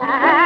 Ah.